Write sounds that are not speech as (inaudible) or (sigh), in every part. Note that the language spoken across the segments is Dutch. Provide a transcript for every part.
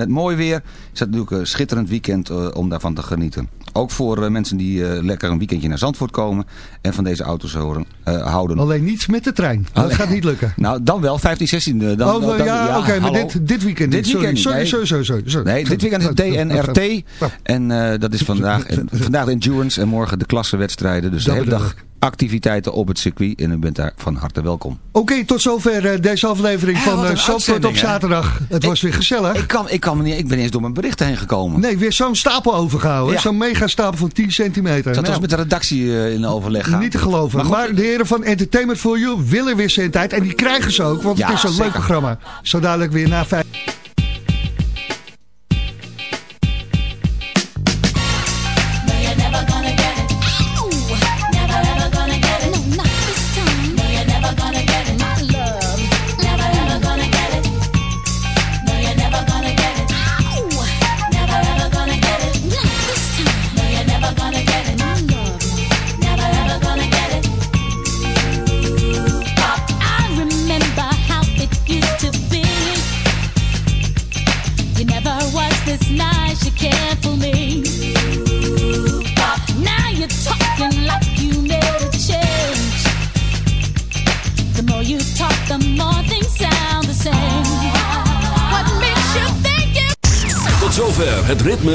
Met mooi weer is het natuurlijk een schitterend weekend uh, om daarvan te genieten. Ook voor uh, mensen die lekker een weekendje naar Zandvoort komen en van deze auto's horen, houden. Alleen niets met de trein. Dat Alleen, gaat niet lukken. (laughs) Nou, dan wel, 15, 16. Dan, oh, dan, ja, ja oké, okay, maar dit, dit weekend dit sorry, weekend, sorry, sorry, sorry, sorry, sorry, Nee, dit weekend is DNRT. En dat is vandaag, vandaag de endurance en morgen de klassewedstrijden. Dus de hele dag activiteiten op het circuit en u bent daar van harte welkom. Oké, okay, tot zover uh, deze aflevering ja, van uh, Zandvoort op zaterdag. Het ik, was weer gezellig. Ik, kan, ik, kan niet, ik ben eens door mijn berichten heen gekomen. Nee, weer zo'n stapel overgehouden. Ja. Zo'n mega stapel van 10 centimeter. Dat nou, was met de redactie uh, in overleg gaan. Niet te geloven. Maar, maar, de heren van Entertainment for You willen weer zijn tijd. En die krijgen ze ook, want ja, het is een zeker. leuk programma. Zo dadelijk weer na vijf...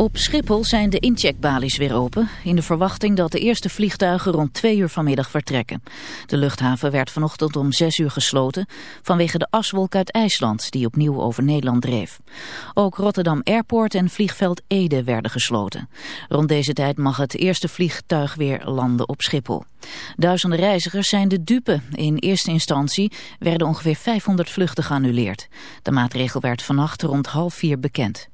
Op Schiphol zijn de incheckbalies weer open... in de verwachting dat de eerste vliegtuigen rond twee uur vanmiddag vertrekken. De luchthaven werd vanochtend om zes uur gesloten... vanwege de aswolk uit IJsland die opnieuw over Nederland dreef. Ook Rotterdam Airport en vliegveld Ede werden gesloten. Rond deze tijd mag het eerste vliegtuig weer landen op Schiphol. Duizenden reizigers zijn de dupe. In eerste instantie werden ongeveer 500 vluchten geannuleerd. De maatregel werd vannacht rond half vier bekend.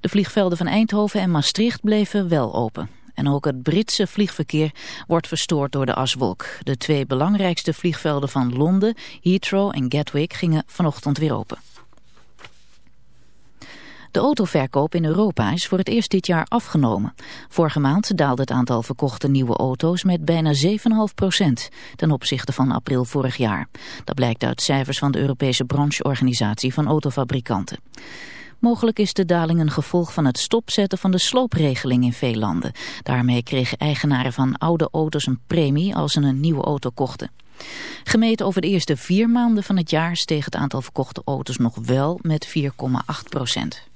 De vliegvelden van Eindhoven en Maastricht bleven wel open. En ook het Britse vliegverkeer wordt verstoord door de aswolk. De twee belangrijkste vliegvelden van Londen, Heathrow en Gatwick gingen vanochtend weer open. De autoverkoop in Europa is voor het eerst dit jaar afgenomen. Vorige maand daalde het aantal verkochte nieuwe auto's met bijna 7,5 procent ten opzichte van april vorig jaar. Dat blijkt uit cijfers van de Europese brancheorganisatie van autofabrikanten. Mogelijk is de daling een gevolg van het stopzetten van de sloopregeling in veel landen. Daarmee kregen eigenaren van oude auto's een premie als ze een nieuwe auto kochten. Gemeten over de eerste vier maanden van het jaar steeg het aantal verkochte auto's nog wel met 4,8 procent.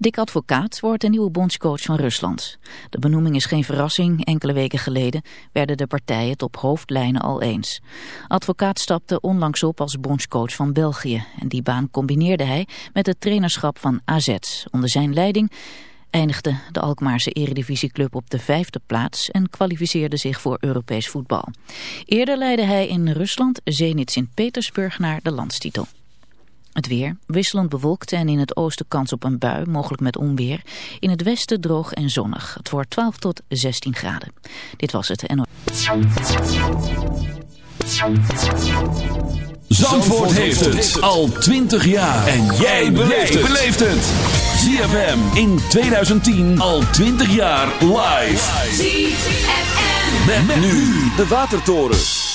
Dick Advocaat wordt de nieuwe bondscoach van Rusland. De benoeming is geen verrassing. Enkele weken geleden werden de partijen het op hoofdlijnen al eens. Advocaat stapte onlangs op als bondscoach van België. En die baan combineerde hij met het trainerschap van AZ. Onder zijn leiding eindigde de Alkmaarse eredivisieclub op de vijfde plaats en kwalificeerde zich voor Europees voetbal. Eerder leidde hij in Rusland Zenit Sint-Petersburg naar de landstitel. Het weer, wisselend bewolkt en in het oosten kans op een bui, mogelijk met onweer. In het westen droog en zonnig. Het wordt 12 tot 16 graden. Dit was het NO. Zandvoort heeft het al 20 jaar. En jij beleeft het. ZFM in 2010 al 20 jaar live. ZFM. Met, met nu de Watertoren.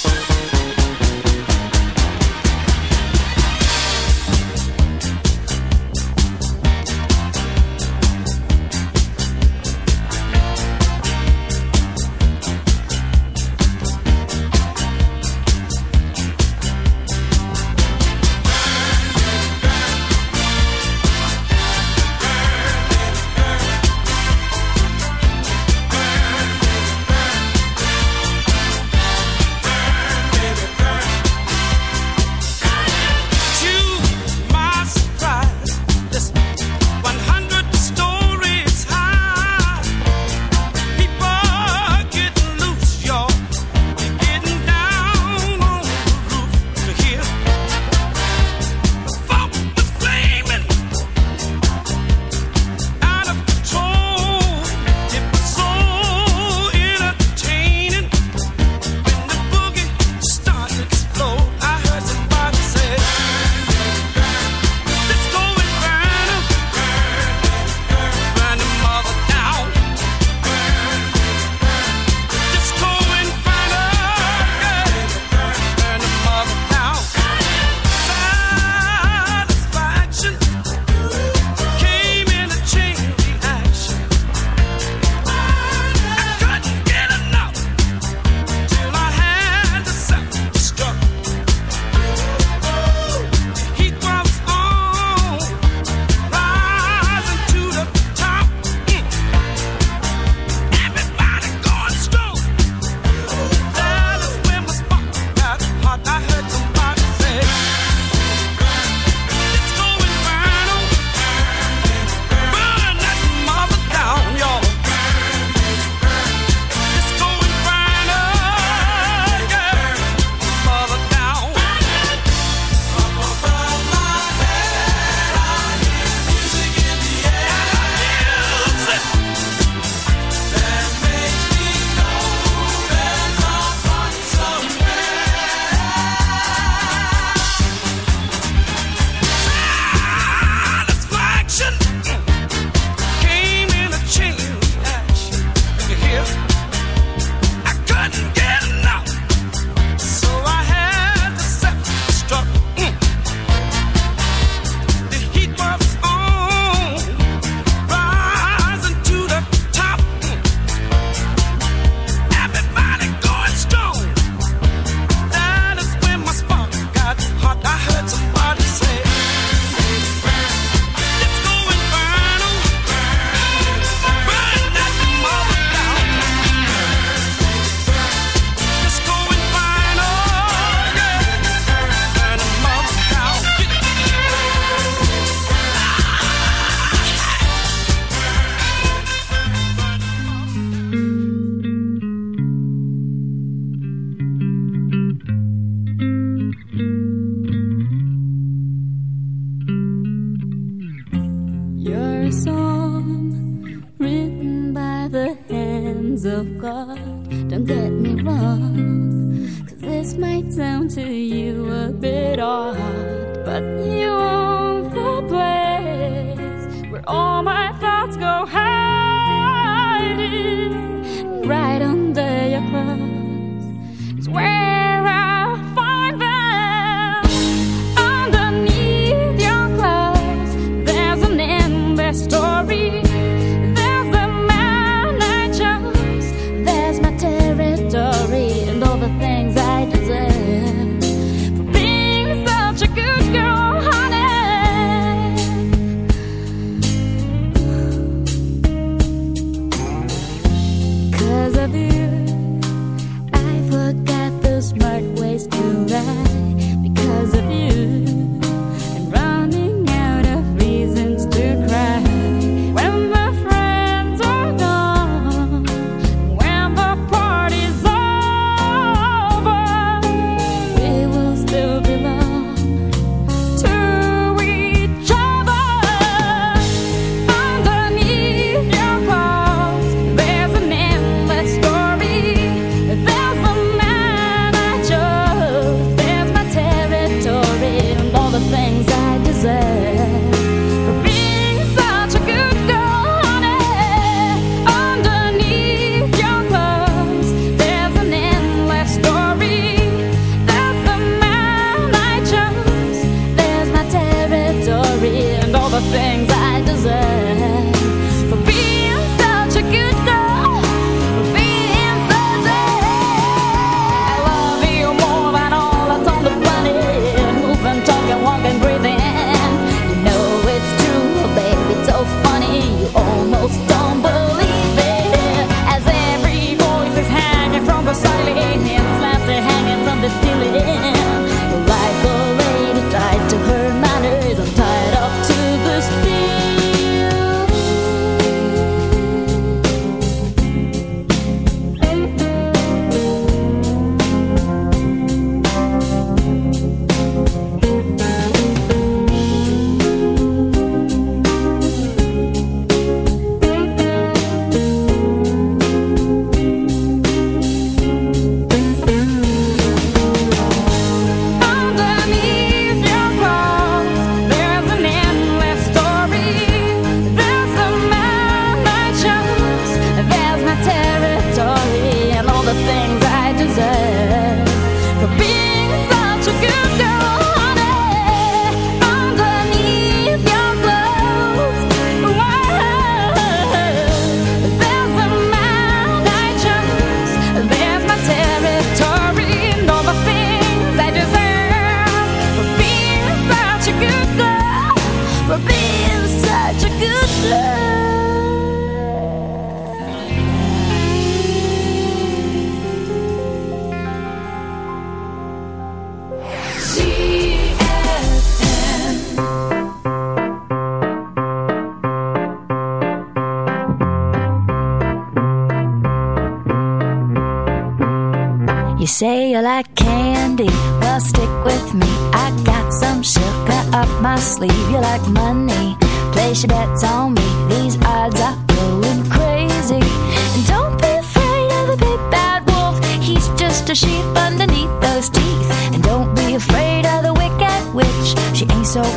all my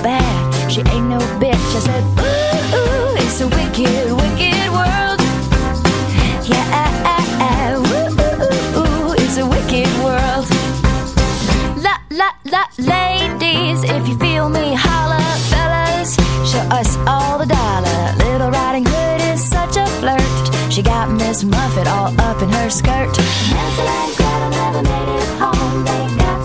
bad. She ain't no bitch. I said, ooh, ooh, it's a wicked, wicked world. Yeah, ah, ah, ah. Ooh, ooh, ooh, it's a wicked world. La, la, la, ladies, if you feel me, holla, fellas. Show us all the dollar. Little Riding Hood is such a flirt. She got Miss Muffet all up in her skirt. Hansel and Gretel never made it home. They got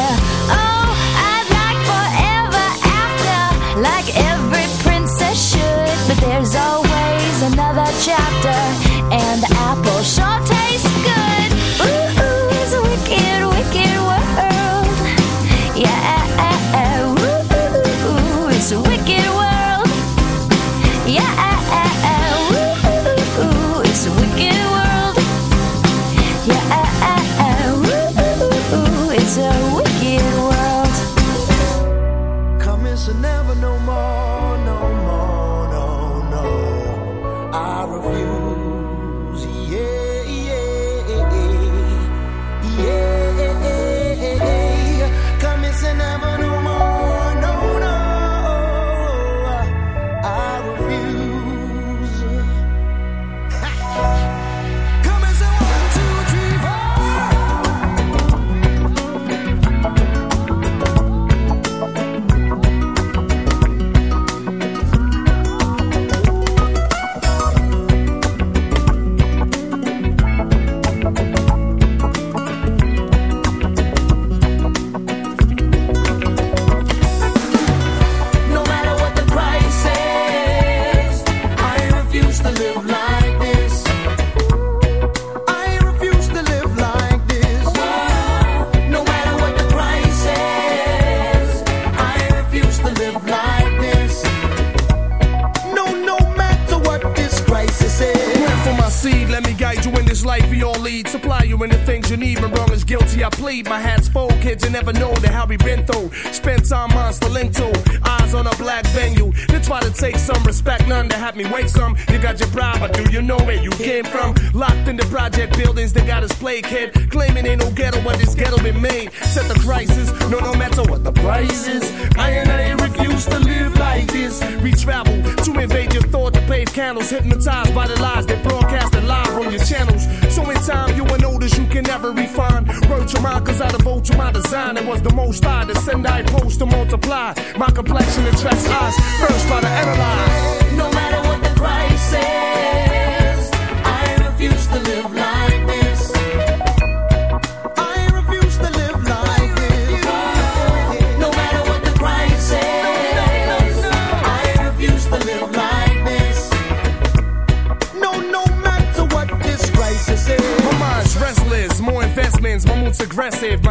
Complexion attracts eyes. First, try to analyze.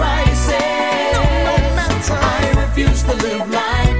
crisis. No, no matter. I refuse to live like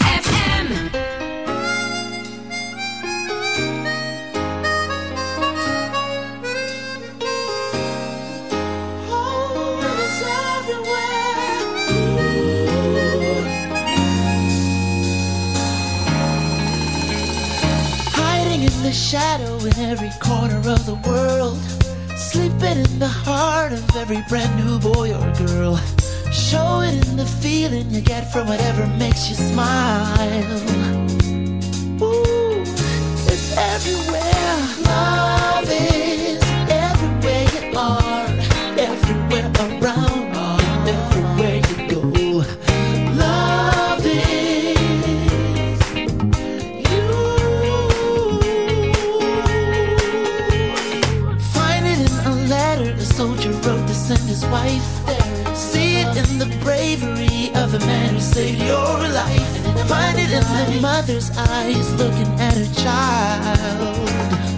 bravery of the man who saved your life. And then I find it in the mother's eyes looking at her child.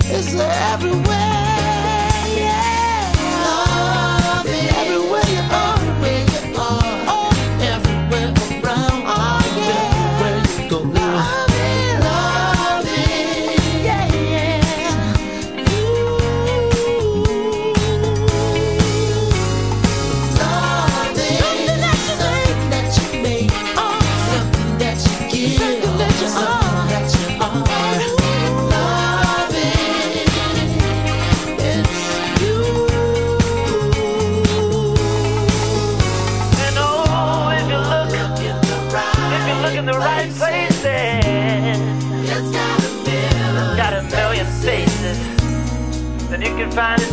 It's everywhere. can find it.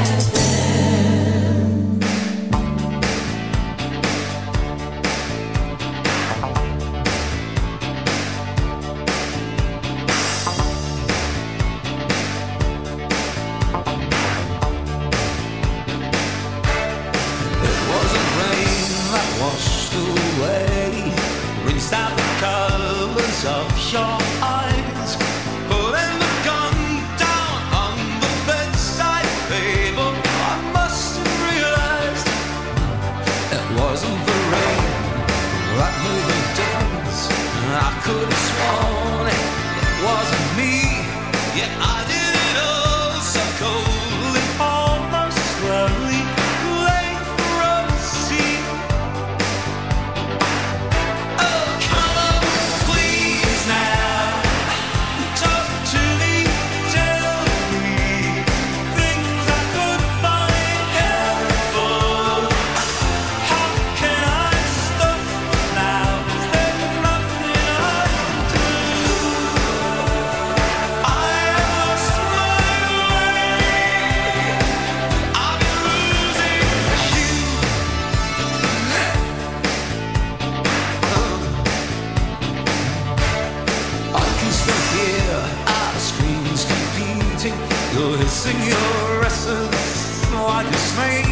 caresses, though I dismay.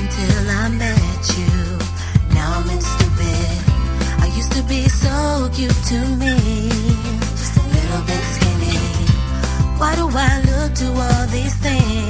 until I met you. Now I'm stupid. I used to be so cute to me. Just a little bit skinny. Why do I look to all these things?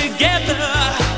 together.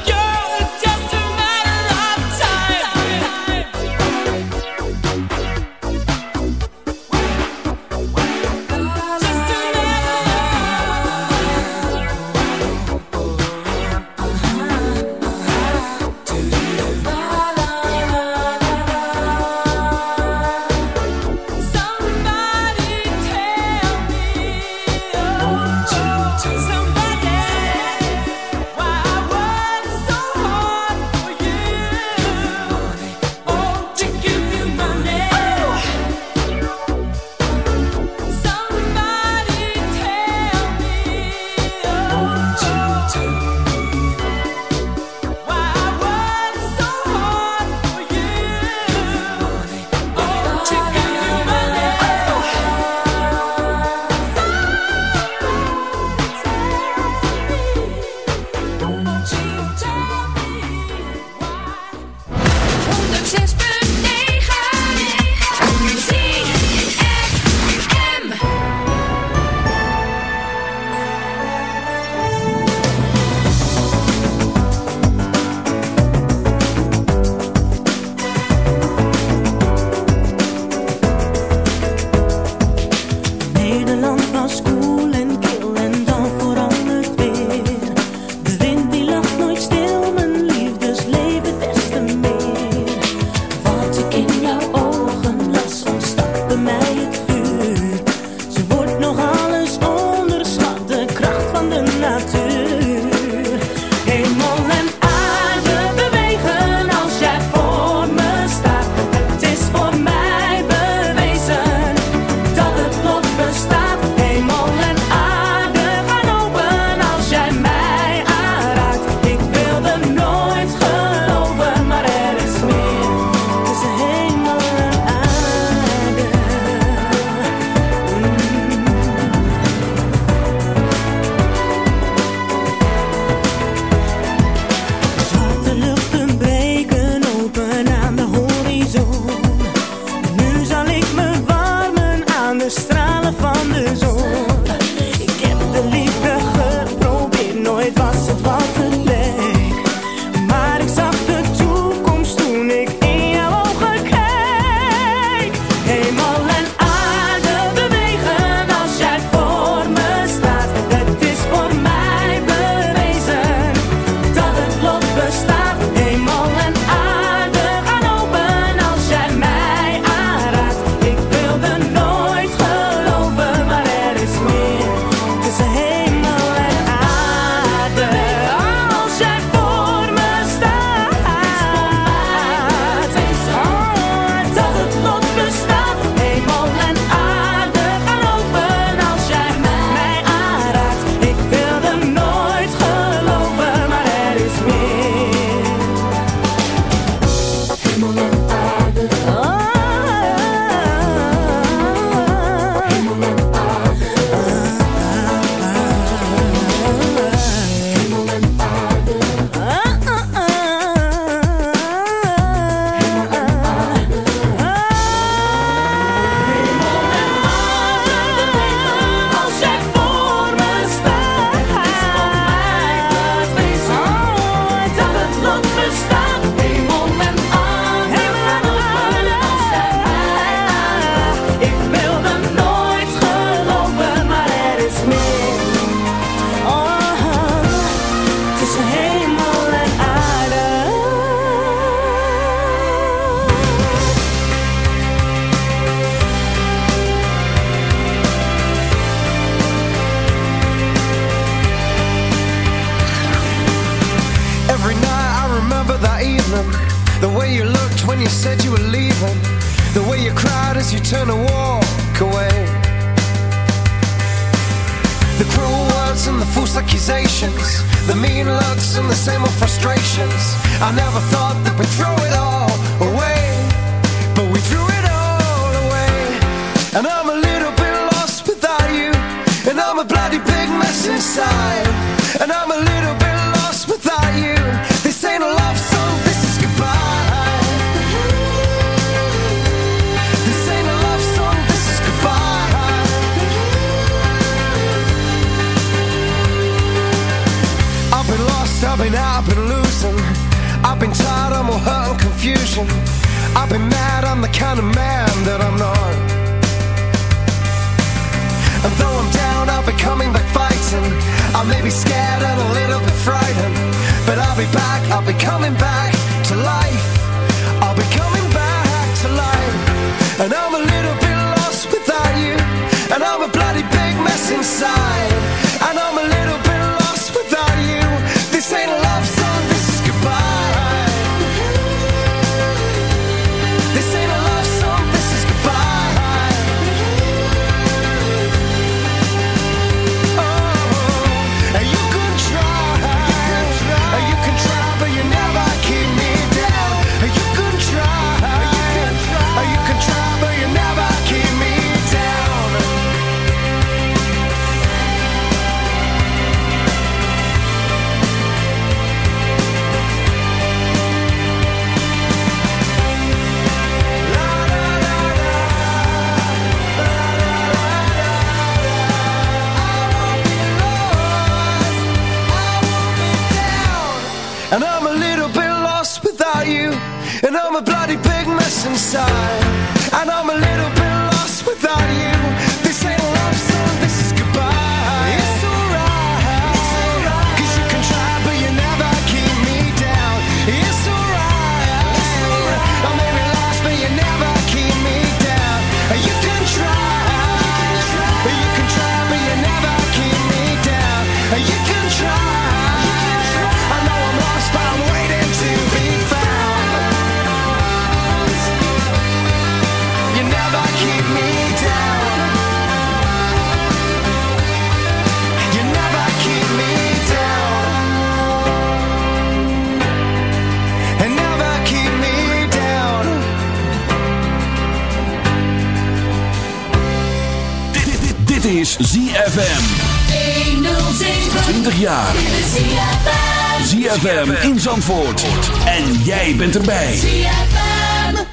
ZFM in Zandvoort. En jij bent erbij. ZFM.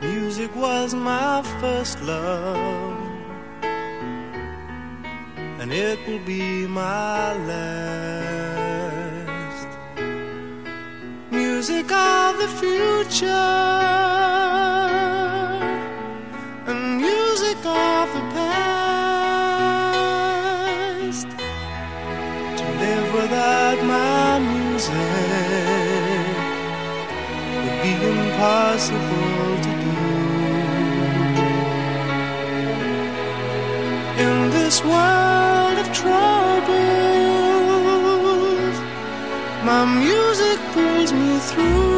Music was my first love. And it will be my last. Music of the future. impossible to do. In this world of troubles, my music pulls me through.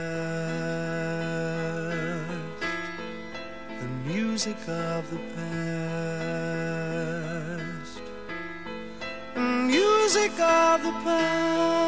sick of the pain.